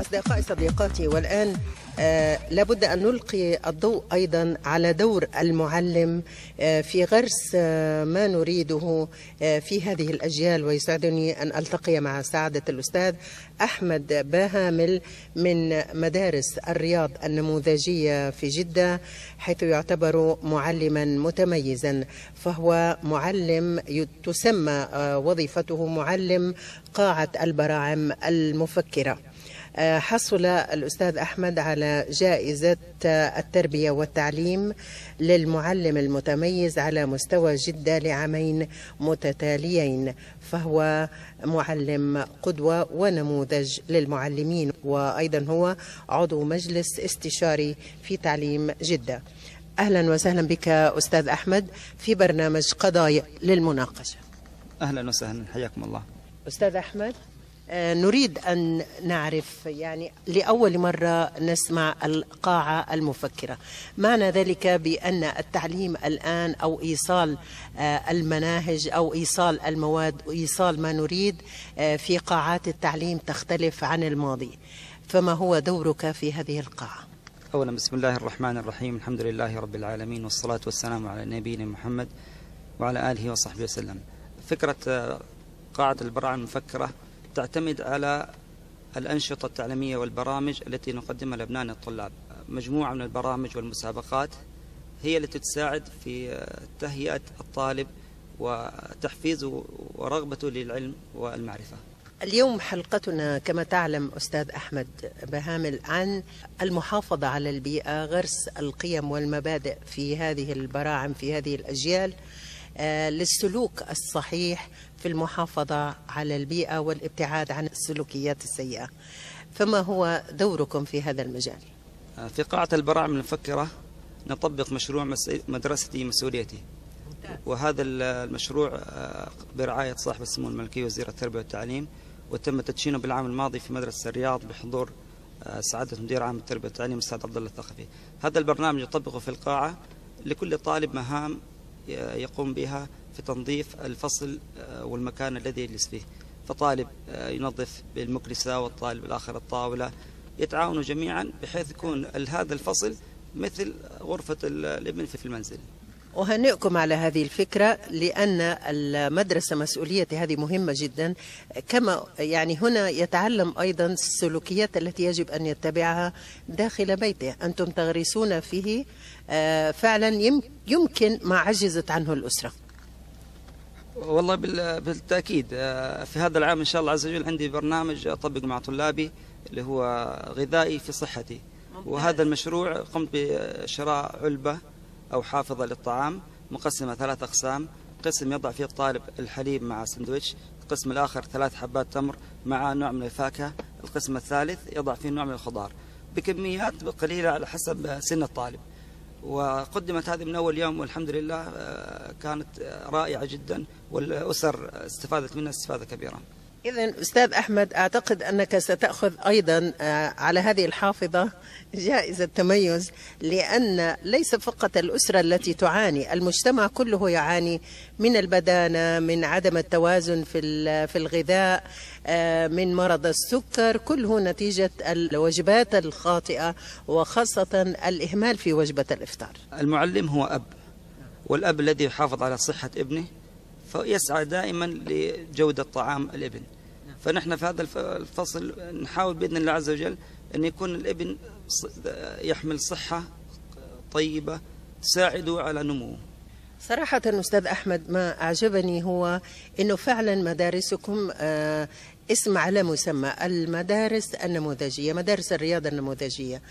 أصدقائي صديقاتي والآن آه لابد أن نلقي الضوء أيضا على دور المعلم آه في غرس آه ما نريده آه في هذه الأجيال. ويسعدني أن ألتقي مع سعادة الأستاذ أحمد باهامل من مدارس الرياض النموذجية في جدة حيث يعتبر معلما متميزا. فهو معلم تسمى آه وظيفته معلم قاعة البراعم المفكرة. حصل الأستاذ أحمد على جائزة التربية والتعليم للمعلم المتميز على مستوى جدة لعامين متتاليين فهو معلم قدوة ونموذج للمعلمين وأيضا هو عضو مجلس استشاري في تعليم جدة. أهلا وسهلا بك أستاذ أحمد في برنامج قضايا للمناقشة. أهلا وسهلا حياكم الله. أستاذ أحمد. نريد أن نعرف يعني لأول مرة نسمع القاعة المفكرة. معنى ذلك بأن التعليم الآن أو إيصال المناهج أو إيصال المواد وإيصال ما نريد في قاعات التعليم تختلف عن الماضي. فما هو دورك في هذه القاعة؟ أولا بسم الله الرحمن الرحيم. الحمد لله رب العالمين والصلاة والسلام على نبينا محمد وعلى آله وصحبه وسلم. فكرة قاعة البراعم المفكرة تعتمد على الأنشطة التعليمية والبرامج التي نقدمها لأبنائنا الطلاب. مجموعة من البرامج والمسابقات هي التي تساعد في تهيئة الطالب وتحفيزه ورغبته للعلم والمعرفة. اليوم حلقتنا كما تعلم أستاذ أحمد بهامل عن المحافظة على البيئة غرس القيم والمبادئ في هذه البراعم في هذه الأجيال. للسلوك الصحيح في المحافظة على البيئة والابتعاد عن السلوكيات السيئة. فما هو دوركم في هذا المجال؟ في قاعة البراعم المفكرة نطبق مشروع مدرستي مسؤوليتي. وهذا المشروع برعاية صاحب السمو الملكي وزير التربية والتعليم وتم تدشينه بالعام الماضي في مدرسة الرياض بحضور سعادة مدير عام التربية والتعليم الأستاذ عبد الله الثقفي. هذا البرنامج يطبقه في القاعة لكل طالب مهام يقوم بها في تنظيف الفصل والمكان الذي يجلس فيه. فطالب ينظف بالمكنسة والطالب الآخر الطاولة. يتعاونوا جميعا بحيث يكون هذا الفصل مثل غرفة الابن في المنزل. أهنئكم على هذه الفكرة لأن المدرسة مسؤولية هذه مهمة جدا. كما يعني هنا يتعلم أيضا السلوكيات التي يجب أن يتبعها داخل بيته. أنتم تغرسون فيه فعلا يمكن ما عجزت عنه الأسرة. والله بالتأكيد في هذا العام إن شاء الله عز وجل عندي برنامج أطبق مع طلابي اللي هو غذائي في صحتي. وهذا المشروع قمت بشراء علبة أو حافظة للطعام مقسمة ثلاث أقسام. قسم يضع فيه الطالب الحليب مع سندويتش القسم الآخر ثلاث حبات تمر مع نوع من الفاكهة القسم الثالث يضع فيه نوع من الخضار. بكميات قليلة على حسب سن الطالب. وقدمت هذه من أول يوم والحمد لله كانت رائعة جدا والأسر استفادت منها استفادة كبيرة. إذا أستاذ أحمد أعتقد أنك ستأخذ أيضا على هذه الحافظة جائزة تميز لأن ليس فقط الأسرة التي تعاني المجتمع كله يعاني من البدانة من عدم التوازن في في الغذاء من مرض السكر. كله نتيجة الوجبات الخاطئة وخاصة الإهمال في وجبة الإفطار. المعلم هو أب والأب الذي يحافظ على صحة ابنه فيسعى دائما لجودة طعام الإبن. فنحن في هذا الفصل نحاول بإذن الله عز وجل أن يكون الإبن يحمل صحة طيبة تساعده على نموه. صراحة أستاذ أحمد ما أعجبني هو أنه فعلا مدارسكم اسم على مسمى المدارس النموذجية مدارس الرياضة النموذجية.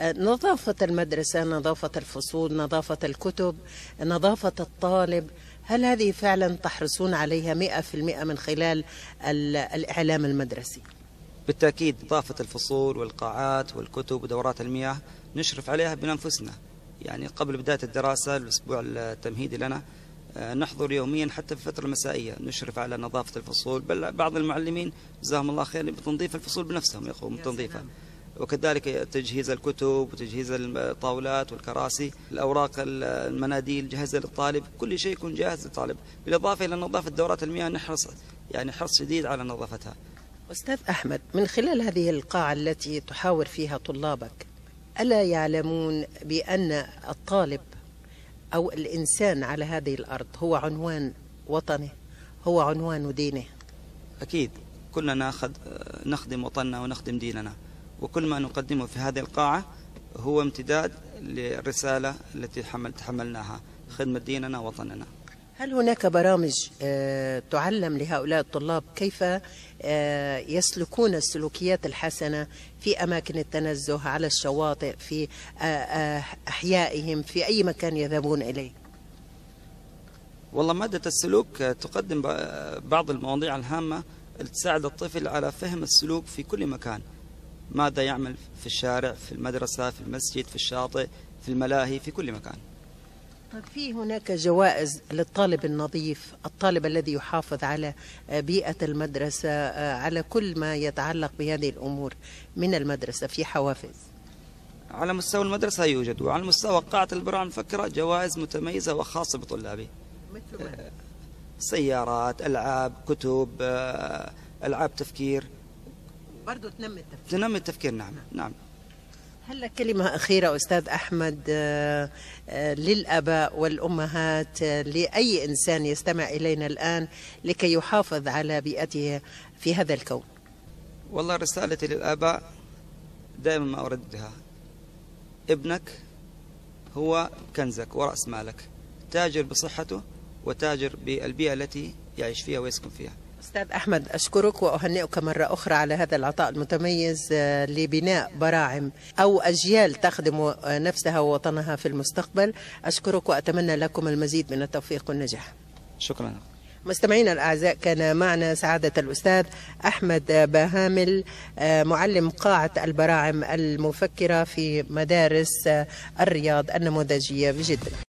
نظافة المدرسة نظافة الفصول نظافة الكتب نظافة الطالب هل هذه فعلا تحرصون عليها مئة في المئة من خلال الإعلام المدرسي؟ بالتأكيد إضافة الفصول والقاعات والكتب ودورات المياه نشرف عليها بأنفسنا. يعني قبل بداية الدراسة الأسبوع التمهيدي لنا نحضر يوميا حتى في الفترة المسائية نشرف على نظافة الفصول بل بعض المعلمين جزاهم الله خير بتنظيف الفصول بنفسهم يقومون بتنظيفها. وكذلك تجهيز الكتب وتجهيز الطاولات والكراسي الأوراق المناديل جهزها للطالب كل شيء يكون جاهز للطالب. بالإضافة إلى نظافة دورات المياه نحرص يعني حرص شديد على نظافتها. أستاذ أحمد من خلال هذه القاعة التي تحاور فيها طلابك ألا يعلمون بأن الطالب أو الإنسان على هذه الأرض هو عنوان وطنه هو عنوان دينه؟ أكيد. كلنا نخدم وطننا ونخدم ديننا. وكل ما نقدمه في هذه القاعة هو امتداد للرسالة التي حمل تحملناها خدمة ديننا وطننا هل هناك برامج آه، تعلم لهؤلاء الطلاب كيف آه، يسلكون السلوكيات الحسنة في أماكن التنزه على الشواطئ في آه، أحيائهم في أي مكان يذهبون إليه؟ والله مادة السلوك تقدم بعض المواضيع الهامة اللي تساعد الطفل على فهم السلوك في كل مكان. ماذا يعمل في الشارع في المدرسة في المسجد في الشاطئ في الملاهي في كل مكان؟ طيب في هناك جوائز للطالب النظيف الطالب الذي يحافظ على آه، بيئة المدرسة آه، على كل ما يتعلق بهذه الأمور من المدرسة في حوافز. على مستوى المدرسة يوجد وعلى مستوى قاعة البراعم المفكرة جوائز متميزة وخاصة بطلابي. مثل ما؟ سيارات ألعاب كتب آه، ألعاب تفكير. برضو تنمي التفكير. تنمي التفكير نعم نعم. هل لك كلمة أخيرة أستاذ أحمد آه، آه، للآباء والأمهات آه، لأي إنسان يستمع إلينا الآن لكي يحافظ على بيئته في هذا الكون؟ والله رسالتي للآباء دائما ما أرددها. ابنك هو كنزك ورأس مالك تاجر بصحته وتاجر بالبيئة التي يعيش فيها ويسكن فيها. أستاذ أحمد أشكرك وأهنئك مرة أخرى على هذا العطاء المتميز آه، لبناء براعم أو أجيال تخدم نفسها ووطنها في المستقبل. أشكرك وأتمنى لكم المزيد من التوفيق والنجاح. شكرا. مستمعينا الأعزاء كان معنا سعادة الأستاذ أحمد باهامل آه، معلم قاعة البراعم المفكرة في مدارس آه، الرياض النموذجية بجدة.